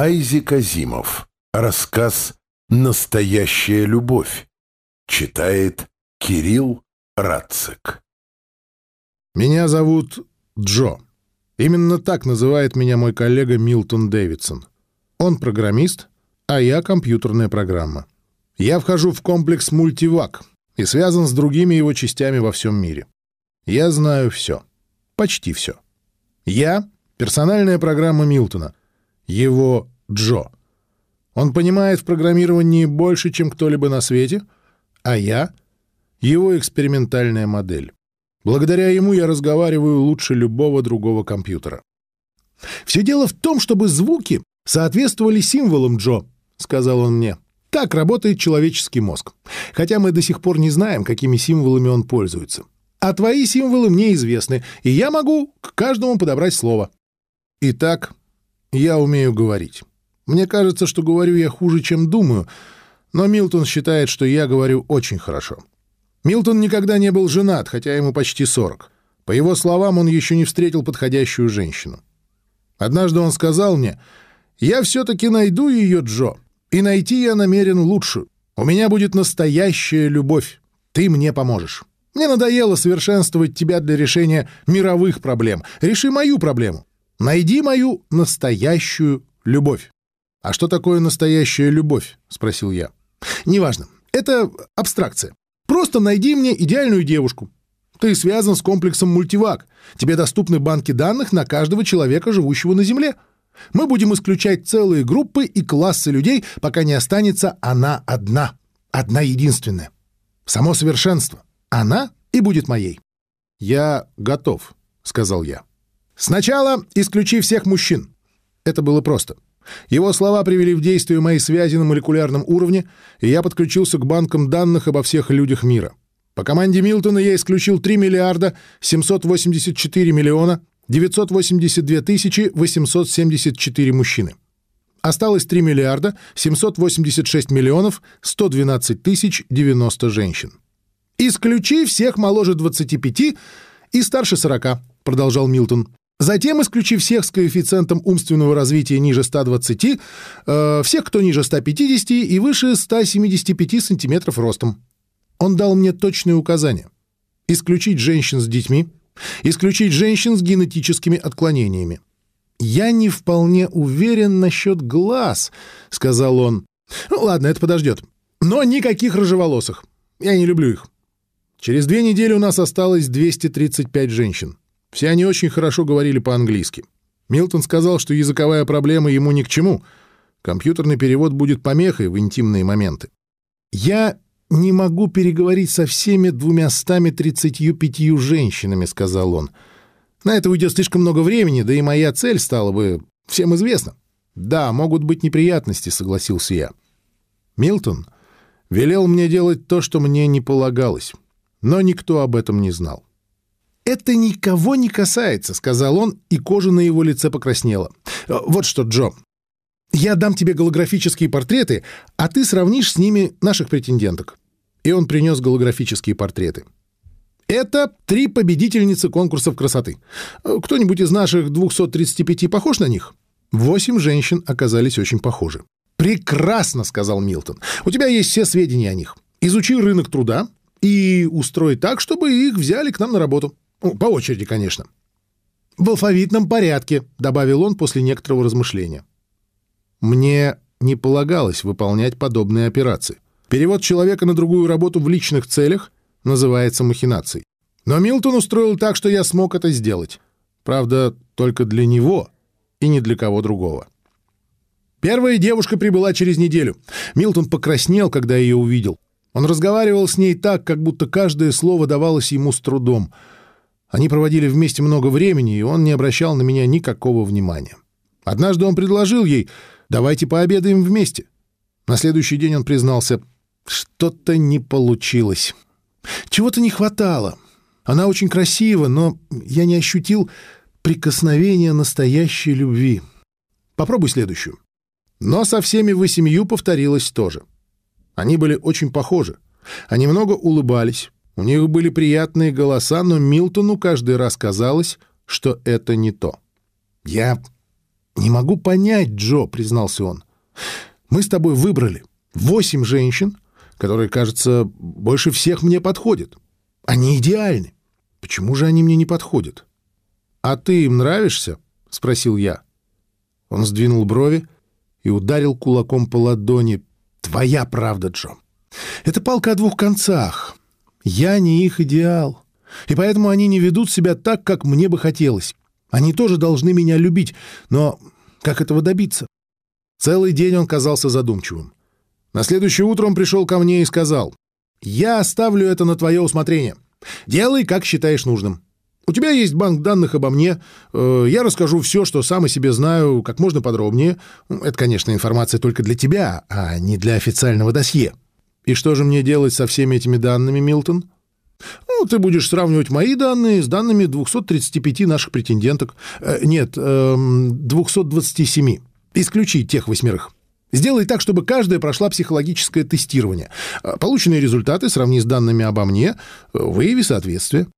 Айзек Азимов. Рассказ «Настоящая любовь». Читает Кирилл Рацик. Меня зовут Джо. Именно так называет меня мой коллега Милтон Дэвидсон. Он программист, а я компьютерная программа. Я вхожу в комплекс мультивак и связан с другими его частями во всем мире. Я знаю все. Почти все. Я — персональная программа Милтона. Его Джо. Он понимает в программировании больше, чем кто-либо на свете, а я — его экспериментальная модель. Благодаря ему я разговариваю лучше любого другого компьютера. «Все дело в том, чтобы звуки соответствовали символам, Джо», — сказал он мне. «Так работает человеческий мозг. Хотя мы до сих пор не знаем, какими символами он пользуется. А твои символы мне известны, и я могу к каждому подобрать слово». Итак, я умею говорить. Мне кажется, что говорю я хуже, чем думаю, но Милтон считает, что я говорю очень хорошо. Милтон никогда не был женат, хотя ему почти 40. По его словам, он еще не встретил подходящую женщину. Однажды он сказал мне, «Я все-таки найду ее, Джо, и найти я намерен лучшую. У меня будет настоящая любовь. Ты мне поможешь. Мне надоело совершенствовать тебя для решения мировых проблем. Реши мою проблему. Найди мою настоящую любовь». «А что такое настоящая любовь?» — спросил я. «Неважно. Это абстракция. Просто найди мне идеальную девушку. Ты связан с комплексом мультивак. Тебе доступны банки данных на каждого человека, живущего на Земле. Мы будем исключать целые группы и классы людей, пока не останется она одна. Одна единственная. Само совершенство. Она и будет моей. «Я готов», — сказал я. «Сначала исключи всех мужчин». Это было просто. Его слова привели в действие мои связи на молекулярном уровне, и я подключился к банкам данных обо всех людях мира. По команде Милтона я исключил 3 миллиарда 784 миллиона 982 тысячи 874 мужчины. Осталось 3 миллиарда 786 миллионов 112 тысяч 90 женщин. «Исключи всех моложе 25 и старше 40», — продолжал Милтон. Затем исключи всех с коэффициентом умственного развития ниже 120, э, всех, кто ниже 150 и выше 175 сантиметров ростом. Он дал мне точные указания. Исключить женщин с детьми, исключить женщин с генетическими отклонениями. «Я не вполне уверен насчет глаз», — сказал он. «Ну, ладно, это подождет. Но никаких рыжеволосых. Я не люблю их. Через две недели у нас осталось 235 женщин. Все они очень хорошо говорили по-английски. Милтон сказал, что языковая проблема ему ни к чему. Компьютерный перевод будет помехой в интимные моменты. «Я не могу переговорить со всеми двумястами тридцатью пятью женщинами», — сказал он. «На это уйдет слишком много времени, да и моя цель стала бы всем известна». «Да, могут быть неприятности», — согласился я. Милтон велел мне делать то, что мне не полагалось, но никто об этом не знал. «Это никого не касается», — сказал он, и кожа на его лице покраснела. «Вот что, Джо, я дам тебе голографические портреты, а ты сравнишь с ними наших претенденток». И он принес голографические портреты. Это три победительницы конкурсов красоты. Кто-нибудь из наших 235 похож на них? Восемь женщин оказались очень похожи. «Прекрасно», — сказал Милтон. «У тебя есть все сведения о них. Изучи рынок труда и устрой так, чтобы их взяли к нам на работу. Ну, по очереди, конечно. «В алфавитном порядке», — добавил он после некоторого размышления. Мне не полагалось выполнять подобные операции. Перевод человека на другую работу в личных целях называется махинацией. Но Милтон устроил так, что я смог это сделать. Правда, только для него и не для кого другого. Первая девушка прибыла через неделю. Милтон покраснел, когда ее увидел. Он разговаривал с ней так, как будто каждое слово давалось ему с трудом — они проводили вместе много времени, и он не обращал на меня никакого внимания. Однажды он предложил ей «давайте пообедаем вместе». На следующий день он признался «что-то не получилось». Чего-то не хватало. Она очень красива, но я не ощутил прикосновения настоящей любви. Попробуй следующую. Но со всеми восемью повторилось тоже. Они были очень похожи. Они много улыбались, у них были приятные голоса, но Милтону каждый раз казалось, что это не то. «Я... «Не могу понять, Джо», — признался он. «Мы с тобой выбрали восемь женщин, которые, кажется, больше всех мне подходят. Они идеальны. Почему же они мне не подходят?» «А ты им нравишься?» — спросил я. Он сдвинул брови и ударил кулаком по ладони. «Твоя правда, Джо. Это палка о двух концах. Я не их идеал, и поэтому они не ведут себя так, как мне бы хотелось. Они тоже должны меня любить, но как этого добиться?» Целый день он казался задумчивым. На следующее утро он пришел ко мне и сказал, «Я оставлю это на твое усмотрение. Делай, как считаешь нужным. У тебя есть банк данных обо мне. Э, я расскажу все, что сам о себе знаю, как можно подробнее. Это, конечно, информация только для тебя, а не для официального досье. И что же мне делать со всеми этими данными, Милтон? Ну, ты будешь сравнивать мои данные с данными 235 наших претенденток. Э, нет, э, 227. Исключи тех восьмерых. Сделай так, чтобы каждая прошла психологическое тестирование. Э, полученные результаты сравни с данными обо мне, э, выяви соответствие.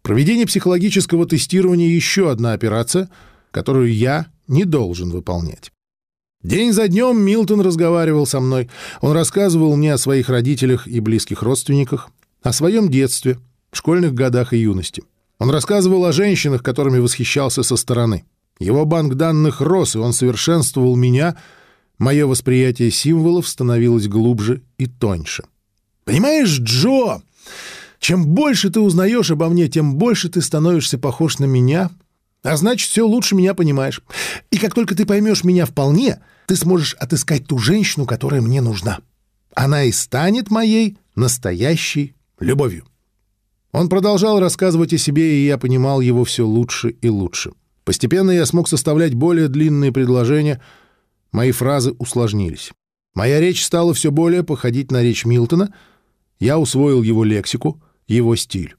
Проведение психологического тестирования — еще одна операция, которую я не должен выполнять. День за днем Милтон разговаривал со мной. Он рассказывал мне о своих родителях и близких родственниках, о своем детстве, школьных годах и юности. Он рассказывал о женщинах, которыми восхищался со стороны. Его банк данных рос, и он совершенствовал меня. Мое восприятие символов становилось глубже и тоньше. «Понимаешь, Джо, чем больше ты узнаешь обо мне, тем больше ты становишься похож на меня, а значит, все лучше меня понимаешь. И как только ты поймешь меня вполне, ты сможешь отыскать ту женщину, которая мне нужна. Она и станет моей настоящей любовью. Он продолжал рассказывать о себе, и я понимал его все лучше и лучше. Постепенно я смог составлять более длинные предложения, мои фразы усложнились. Моя речь стала все более походить на речь Милтона, я усвоил его лексику, его стиль.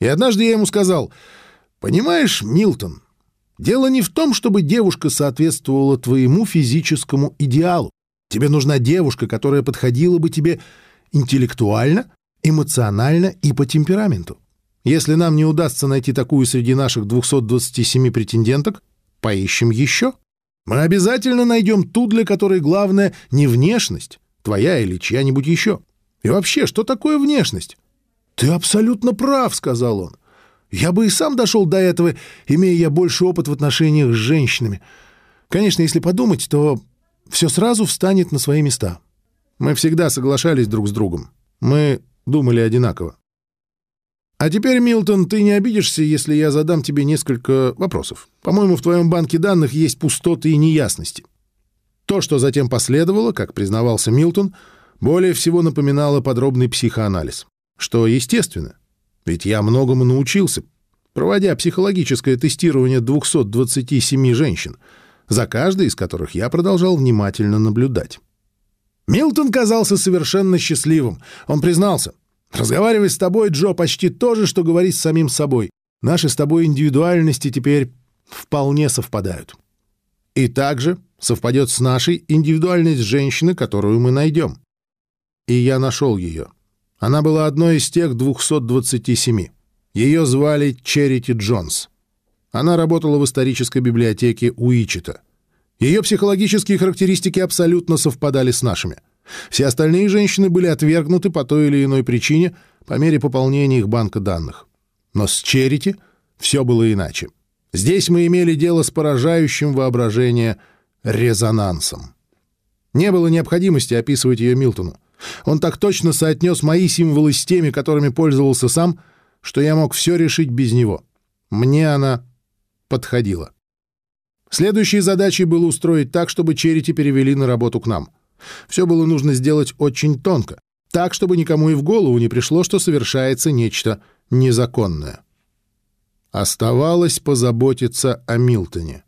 И однажды я ему сказал, «Понимаешь, Милтон, дело не в том, чтобы девушка соответствовала твоему физическому идеалу. Тебе нужна девушка, которая подходила бы тебе интеллектуально, эмоционально и по темпераменту. Если нам не удастся найти такую среди наших 227 претенденток, поищем еще. Мы обязательно найдем ту, для которой главное не внешность, твоя или чья-нибудь еще. И вообще, что такое внешность? «Ты абсолютно прав», — сказал он. «Я бы и сам дошел до этого, имея я больше опыт в отношениях с женщинами. Конечно, если подумать, то все сразу встанет на свои места. Мы всегда соглашались друг с другом. Мы думали одинаково. А теперь, Милтон, ты не обидишься, если я задам тебе несколько вопросов. По-моему, в твоем банке данных есть пустоты и неясности. То, что затем последовало, как признавался Милтон, более всего напоминало подробный психоанализ. Что естественно, ведь я многому научился, проводя психологическое тестирование 227 женщин, за каждой из которых я продолжал внимательно наблюдать. Милтон казался совершенно счастливым. Он признался. «Разговаривать с тобой, Джо, почти то же, что говорить с самим собой. Наши с тобой индивидуальности теперь вполне совпадают. И также совпадет с нашей индивидуальность женщины, которую мы найдем. И я нашел ее. Она была одной из тех 227. Ее звали Черити Джонс. Она работала в исторической библиотеке Уичета. Ее психологические характеристики абсолютно совпадали с нашими. Все остальные женщины были отвергнуты по той или иной причине по мере пополнения их банка данных. Но с Черити все было иначе. Здесь мы имели дело с поражающим воображение резонансом. Не было необходимости описывать ее Милтону. Он так точно соотнес мои символы с теми, которыми пользовался сам, что я мог все решить без него. Мне она подходила. Следующей задачей было устроить так, чтобы Черити перевели на работу к нам. Все было нужно сделать очень тонко, так, чтобы никому и в голову не пришло, что совершается нечто незаконное. Оставалось позаботиться о Милтоне.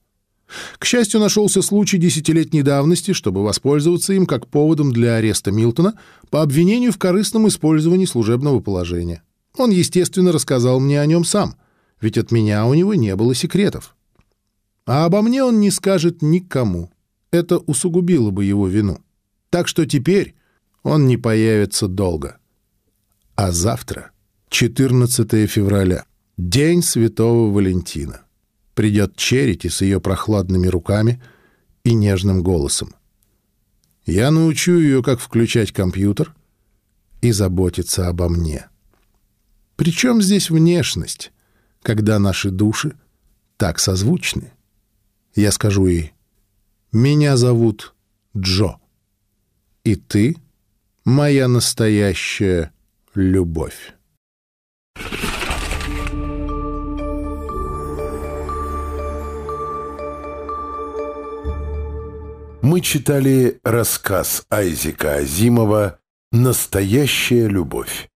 К счастью, нашелся случай десятилетней давности, чтобы воспользоваться им как поводом для ареста Милтона по обвинению в корыстном использовании служебного положения. Он, естественно, рассказал мне о нем сам, ведь от меня у него не было секретов. А обо мне он не скажет никому. Это усугубило бы его вину. Так что теперь он не появится долго. А завтра, 14 февраля, день Святого Валентина. Придет Черити с ее прохладными руками и нежным голосом. Я научу ее, как включать компьютер и заботиться обо мне. Причем здесь внешность, когда наши души так созвучны? Я скажу ей, «Меня зовут Джо, и ты — моя настоящая любовь». Мы читали рассказ Айзека Азимова «Настоящая любовь».